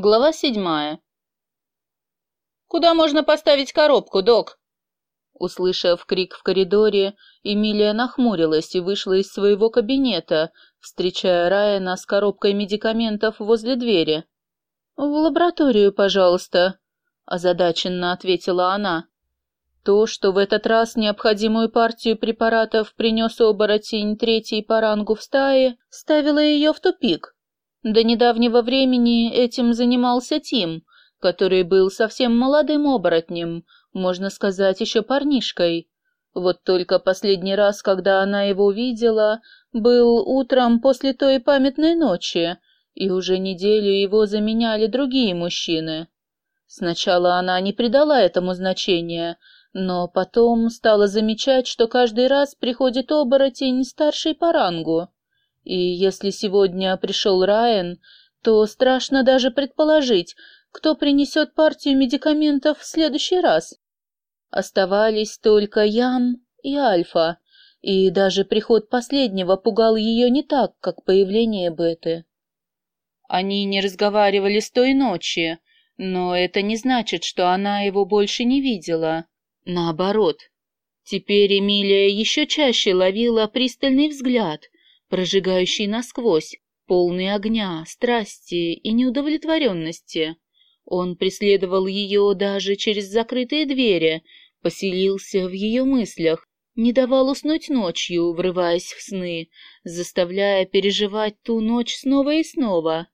Глава седьмая. «Куда можно поставить коробку, док?» Услышав крик в коридоре, Эмилия нахмурилась и вышла из своего кабинета, встречая Райана с коробкой медикаментов возле двери. «В лабораторию, пожалуйста», — озадаченно ответила она. То, что в этот раз необходимую партию препаратов принес оборотень третий по рангу в стае, ставило ее в тупик. До недавнего времени этим занимался Тим, который был совсем молодым оборотнем, можно сказать, еще парнишкой. Вот только последний раз, когда она его видела, был утром после той памятной ночи, и уже неделю его заменяли другие мужчины. Сначала она не придала этому значения, но потом стала замечать, что каждый раз приходит оборотень старший по рангу. И если сегодня пришел Райан, то страшно даже предположить, кто принесет партию медикаментов в следующий раз. Оставались только Ям и Альфа, и даже приход последнего пугал ее не так, как появление Беты. Они не разговаривали с той ночи, но это не значит, что она его больше не видела. Наоборот, теперь Эмилия еще чаще ловила пристальный взгляд — прожигающий насквозь, полный огня, страсти и неудовлетворенности. Он преследовал ее даже через закрытые двери, поселился в ее мыслях, не давал уснуть ночью, врываясь в сны, заставляя переживать ту ночь снова и снова.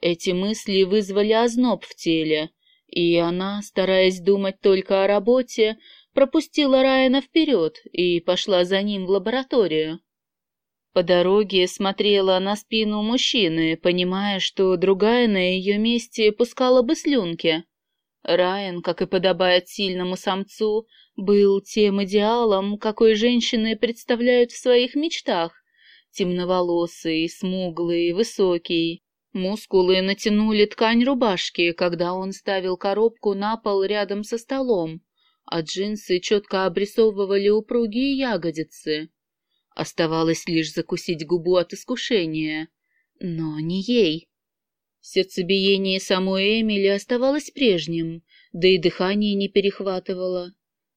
Эти мысли вызвали озноб в теле, и она, стараясь думать только о работе, пропустила Райана вперед и пошла за ним в лабораторию. По дороге смотрела на спину мужчины, понимая, что другая на ее месте пускала бы слюнки. Райан, как и подобает сильному самцу, был тем идеалом, какой женщины представляют в своих мечтах. Темноволосый, смуглый, высокий. Мускулы натянули ткань рубашки, когда он ставил коробку на пол рядом со столом, а джинсы четко обрисовывали упругие ягодицы. Оставалось лишь закусить губу от искушения. Но не ей. Сердцебиение самой Эмили оставалось прежним, да и дыхание не перехватывало.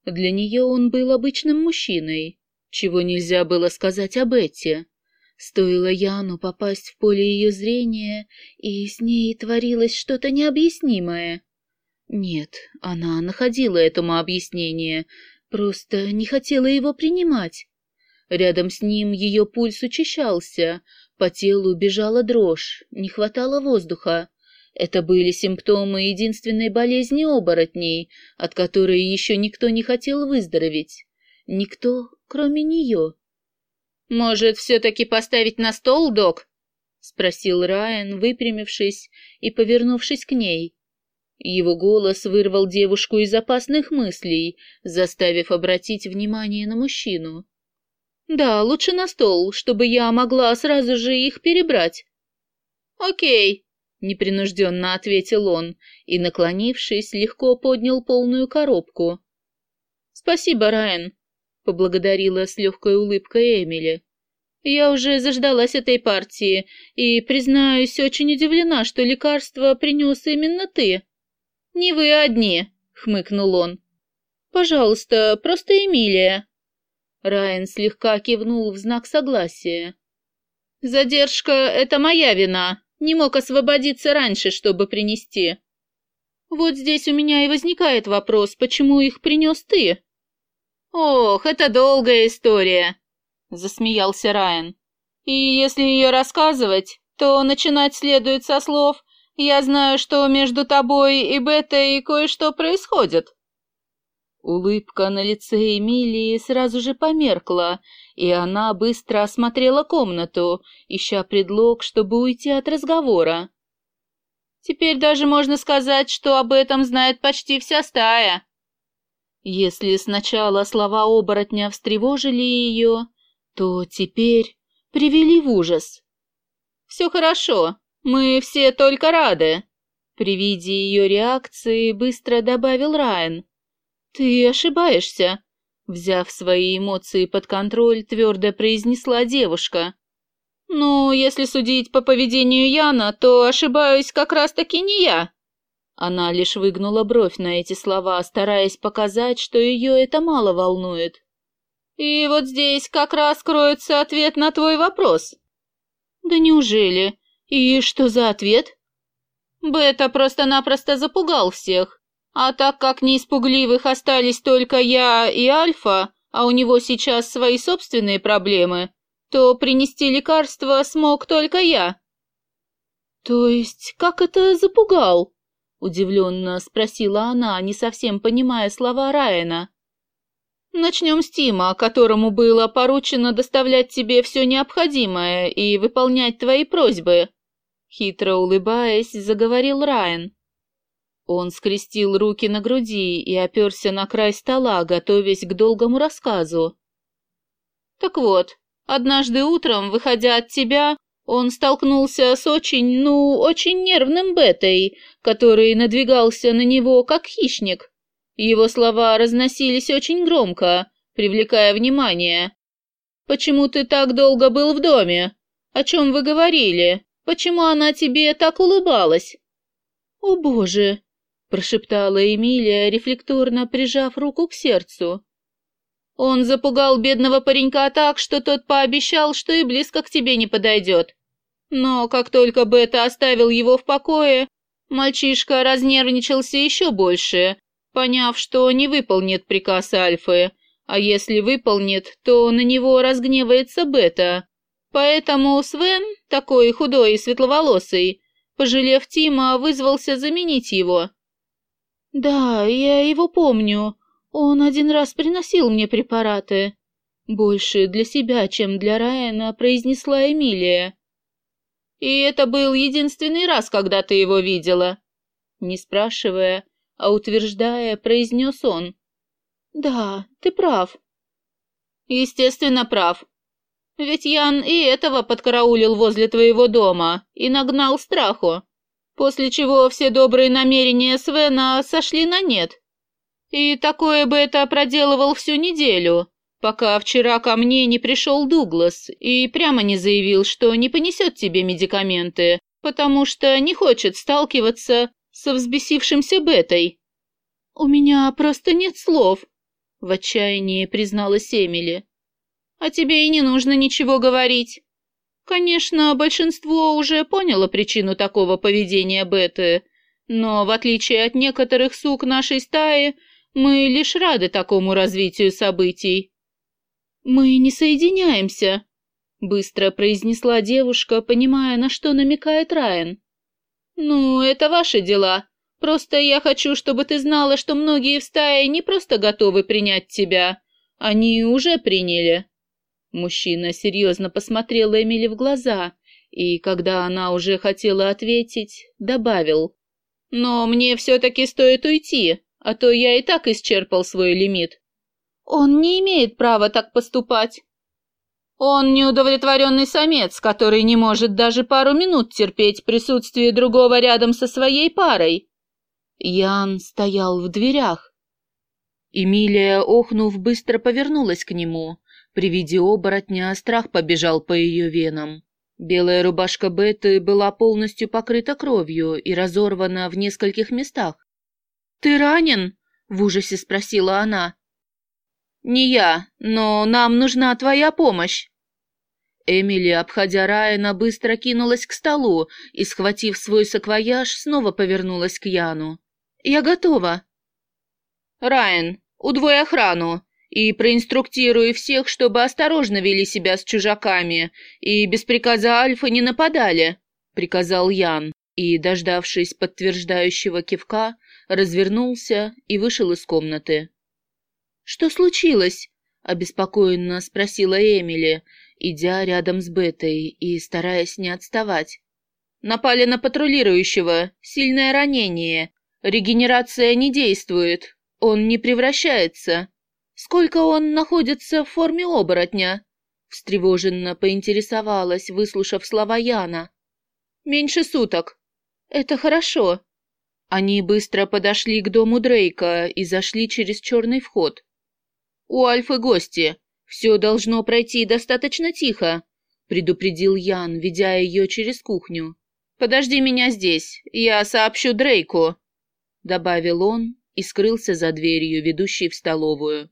Для нее он был обычным мужчиной, чего нельзя было сказать об Этте. Стоило Яну попасть в поле ее зрения, и с ней творилось что-то необъяснимое. Нет, она находила этому объяснение, просто не хотела его принимать. Рядом с ним ее пульс учащался, по телу бежала дрожь, не хватало воздуха. Это были симптомы единственной болезни оборотней, от которой еще никто не хотел выздороветь. Никто, кроме нее. «Может, все-таки поставить на стол, док?» — спросил Райан, выпрямившись и повернувшись к ней. Его голос вырвал девушку из опасных мыслей, заставив обратить внимание на мужчину. Да, лучше на стол, чтобы я могла сразу же их перебрать. Окей, непринужденно ответил он и, наклонившись, легко поднял полную коробку. Спасибо, Райан, поблагодарила с легкой улыбкой Эмили. Я уже заждалась этой партии и, признаюсь, очень удивлена, что лекарство принес именно ты. Не вы одни, хмыкнул он. Пожалуйста, просто Эмилия. Райан слегка кивнул в знак согласия. «Задержка — это моя вина. Не мог освободиться раньше, чтобы принести. Вот здесь у меня и возникает вопрос, почему их принес ты?» «Ох, это долгая история», — засмеялся Райан. «И если ее рассказывать, то начинать следует со слов «Я знаю, что между тобой и Бетой кое-что происходит». Улыбка на лице Эмилии сразу же померкла, и она быстро осмотрела комнату, ища предлог, чтобы уйти от разговора. «Теперь даже можно сказать, что об этом знает почти вся стая». Если сначала слова оборотня встревожили ее, то теперь привели в ужас. «Все хорошо, мы все только рады», — при виде ее реакции быстро добавил Райан. «Ты ошибаешься», — взяв свои эмоции под контроль, твердо произнесла девушка. «Ну, если судить по поведению Яна, то ошибаюсь как раз-таки не я». Она лишь выгнула бровь на эти слова, стараясь показать, что ее это мало волнует. «И вот здесь как раз кроется ответ на твой вопрос». «Да неужели? И что за ответ?» Бета просто-напросто запугал всех. А так как не испугливых остались только я и Альфа, а у него сейчас свои собственные проблемы, то принести лекарство смог только я. То есть, как это запугал? Удивленно спросила она, не совсем понимая слова Райана. Начнем с Тима, которому было поручено доставлять тебе все необходимое и выполнять твои просьбы. Хитро улыбаясь, заговорил Райан. Он скрестил руки на груди и оперся на край стола, готовясь к долгому рассказу. Так вот, однажды утром, выходя от тебя, он столкнулся с очень, ну, очень нервным Бетой, который надвигался на него как хищник. Его слова разносились очень громко, привлекая внимание. «Почему ты так долго был в доме? О чем вы говорили? Почему она тебе так улыбалась?» «О, Боже!» – прошептала Эмилия, рефлекторно прижав руку к сердцу. «Он запугал бедного паренька так, что тот пообещал, что и близко к тебе не подойдет. Но как только Бета оставил его в покое, мальчишка разнервничался еще больше, поняв, что не выполнит приказ Альфы, а если выполнит, то на него разгневается Бета. Поэтому Свен, такой худой и светловолосый, пожалев Тима, вызвался заменить его. «Да, я его помню. Он один раз приносил мне препараты. Больше для себя, чем для Райана», — произнесла Эмилия. «И это был единственный раз, когда ты его видела?» Не спрашивая, а утверждая, произнес он. «Да, ты прав». «Естественно, прав. Ведь Ян и этого подкараулил возле твоего дома и нагнал страху, после чего все добрые намерения Свена сошли на нет. И такое бы это проделывал всю неделю, пока вчера ко мне не пришел Дуглас и прямо не заявил, что не понесет тебе медикаменты, потому что не хочет сталкиваться со взбесившимся Бетой. «У меня просто нет слов», — в отчаянии призналась Эмили а тебе и не нужно ничего говорить. Конечно, большинство уже поняло причину такого поведения Беты, но в отличие от некоторых сук нашей стаи, мы лишь рады такому развитию событий. Мы не соединяемся, быстро произнесла девушка, понимая, на что намекает Райан. Ну, это ваши дела. Просто я хочу, чтобы ты знала, что многие в стае не просто готовы принять тебя, они уже приняли. Мужчина серьезно посмотрел Эмили в глаза и, когда она уже хотела ответить, добавил. «Но мне все-таки стоит уйти, а то я и так исчерпал свой лимит». «Он не имеет права так поступать». «Он неудовлетворенный самец, который не может даже пару минут терпеть присутствие другого рядом со своей парой». Ян стоял в дверях. Эмилия, охнув, быстро повернулась к нему. При виде оборотня страх побежал по ее венам. Белая рубашка Беты была полностью покрыта кровью и разорвана в нескольких местах. «Ты ранен?» — в ужасе спросила она. «Не я, но нам нужна твоя помощь». Эмили, обходя Райана, быстро кинулась к столу и, схватив свой саквояж, снова повернулась к Яну. «Я готова». «Райан, удвой охрану и проинструктирую всех, чтобы осторожно вели себя с чужаками и без приказа Альфа не нападали», — приказал Ян, и, дождавшись подтверждающего кивка, развернулся и вышел из комнаты. «Что случилось?» — обеспокоенно спросила Эмили, идя рядом с Бетой и стараясь не отставать. «Напали на патрулирующего, сильное ранение, регенерация не действует, он не превращается», Сколько он находится в форме оборотня?» Встревоженно поинтересовалась, выслушав слова Яна. «Меньше суток. Это хорошо». Они быстро подошли к дому Дрейка и зашли через черный вход. «У Альфы гости. Все должно пройти достаточно тихо», предупредил Ян, ведя ее через кухню. «Подожди меня здесь, я сообщу Дрейку», — добавил он и скрылся за дверью, ведущей в столовую.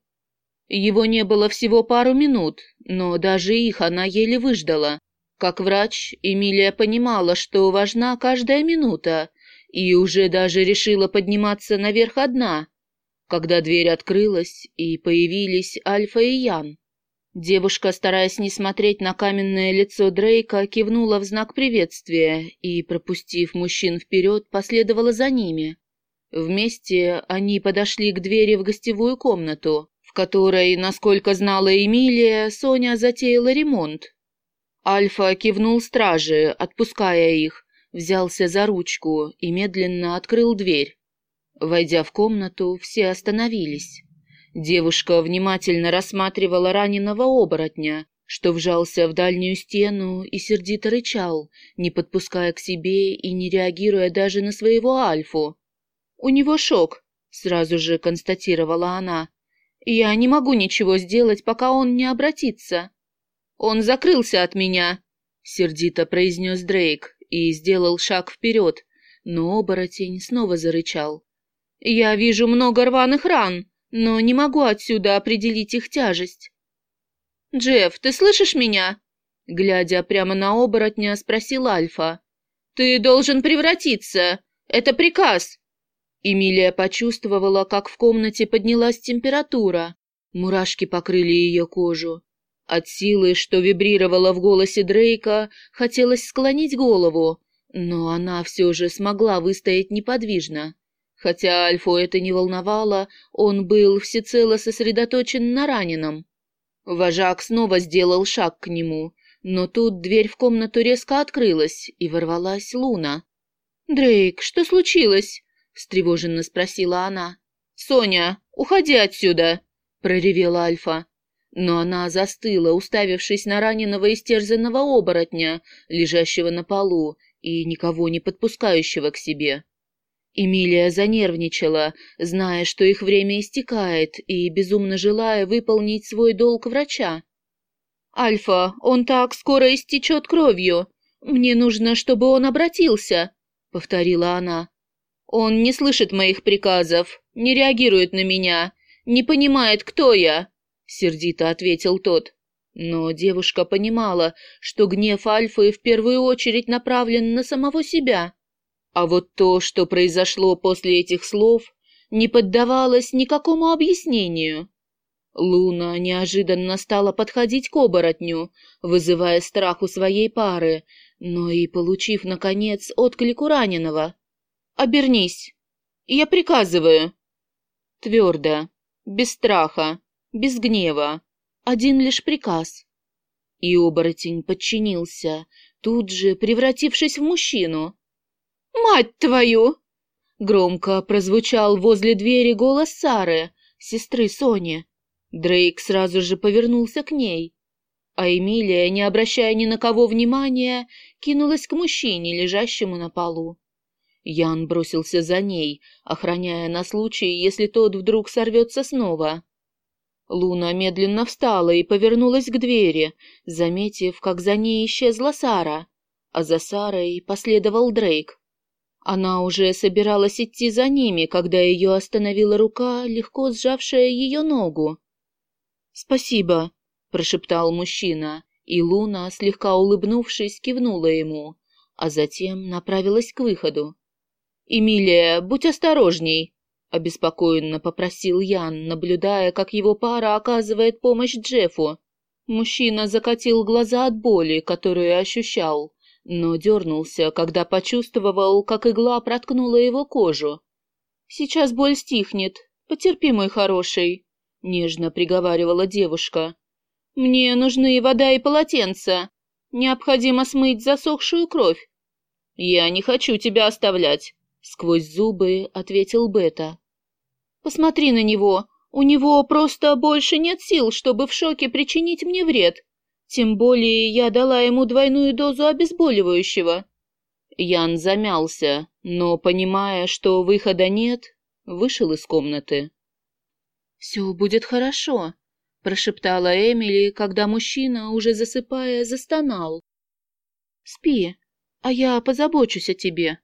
Его не было всего пару минут, но даже их она еле выждала. Как врач, Эмилия понимала, что важна каждая минута, и уже даже решила подниматься наверх одна, когда дверь открылась, и появились Альфа и Ян. Девушка, стараясь не смотреть на каменное лицо Дрейка, кивнула в знак приветствия и, пропустив мужчин вперед, последовала за ними. Вместе они подошли к двери в гостевую комнату которой, насколько знала Эмилия, Соня затеяла ремонт. Альфа кивнул страже, отпуская их, взялся за ручку и медленно открыл дверь. Войдя в комнату, все остановились. Девушка внимательно рассматривала раненого оборотня, что вжался в дальнюю стену и сердито рычал, не подпуская к себе и не реагируя даже на своего Альфу. «У него шок», — сразу же констатировала она. Я не могу ничего сделать, пока он не обратится. Он закрылся от меня, сердито произнес Дрейк и сделал шаг вперед, но оборотень снова зарычал. Я вижу много рваных ран, но не могу отсюда определить их тяжесть. Джефф, ты слышишь меня? Глядя прямо на оборотня, спросил Альфа. Ты должен превратиться. Это приказ. Эмилия почувствовала, как в комнате поднялась температура. Мурашки покрыли ее кожу. От силы, что вибрировала в голосе Дрейка, хотелось склонить голову, но она все же смогла выстоять неподвижно. Хотя Альфу это не волновало, он был всецело сосредоточен на раненом. Вожак снова сделал шаг к нему, но тут дверь в комнату резко открылась, и ворвалась Луна. «Дрейк, что случилось?» Встревоженно спросила она. «Соня, уходи отсюда!» — проревела Альфа. Но она застыла, уставившись на раненого истерзанного оборотня, лежащего на полу и никого не подпускающего к себе. Эмилия занервничала, зная, что их время истекает, и безумно желая выполнить свой долг врача. «Альфа, он так скоро истечет кровью. Мне нужно, чтобы он обратился», — повторила она. Он не слышит моих приказов, не реагирует на меня, не понимает, кто я, сердито ответил тот. Но девушка понимала, что гнев Альфы в первую очередь направлен на самого себя. А вот то, что произошло после этих слов, не поддавалось никакому объяснению. Луна неожиданно стала подходить к оборотню, вызывая страх у своей пары, но и получив, наконец, отклик у раненого. Обернись. Я приказываю. Твердо, без страха, без гнева. Один лишь приказ. И оборотень подчинился, тут же превратившись в мужчину. «Мать твою!» Громко прозвучал возле двери голос Сары, сестры Сони. Дрейк сразу же повернулся к ней. А Эмилия, не обращая ни на кого внимания, кинулась к мужчине, лежащему на полу. Ян бросился за ней, охраняя на случай, если тот вдруг сорвется снова. Луна медленно встала и повернулась к двери, заметив, как за ней исчезла Сара, а за Сарой последовал Дрейк. Она уже собиралась идти за ними, когда ее остановила рука, легко сжавшая ее ногу. «Спасибо», — прошептал мужчина, и Луна, слегка улыбнувшись, кивнула ему, а затем направилась к выходу. «Эмилия, будь осторожней», — обеспокоенно попросил Ян, наблюдая, как его пара оказывает помощь Джеффу. Мужчина закатил глаза от боли, которую ощущал, но дернулся, когда почувствовал, как игла проткнула его кожу. «Сейчас боль стихнет. Потерпи, мой хороший», — нежно приговаривала девушка. «Мне нужны вода и полотенце. Необходимо смыть засохшую кровь. Я не хочу тебя оставлять. Сквозь зубы ответил Бета. «Посмотри на него. У него просто больше нет сил, чтобы в шоке причинить мне вред. Тем более я дала ему двойную дозу обезболивающего». Ян замялся, но, понимая, что выхода нет, вышел из комнаты. «Все будет хорошо», — прошептала Эмили, когда мужчина, уже засыпая, застонал. «Спи, а я позабочусь о тебе».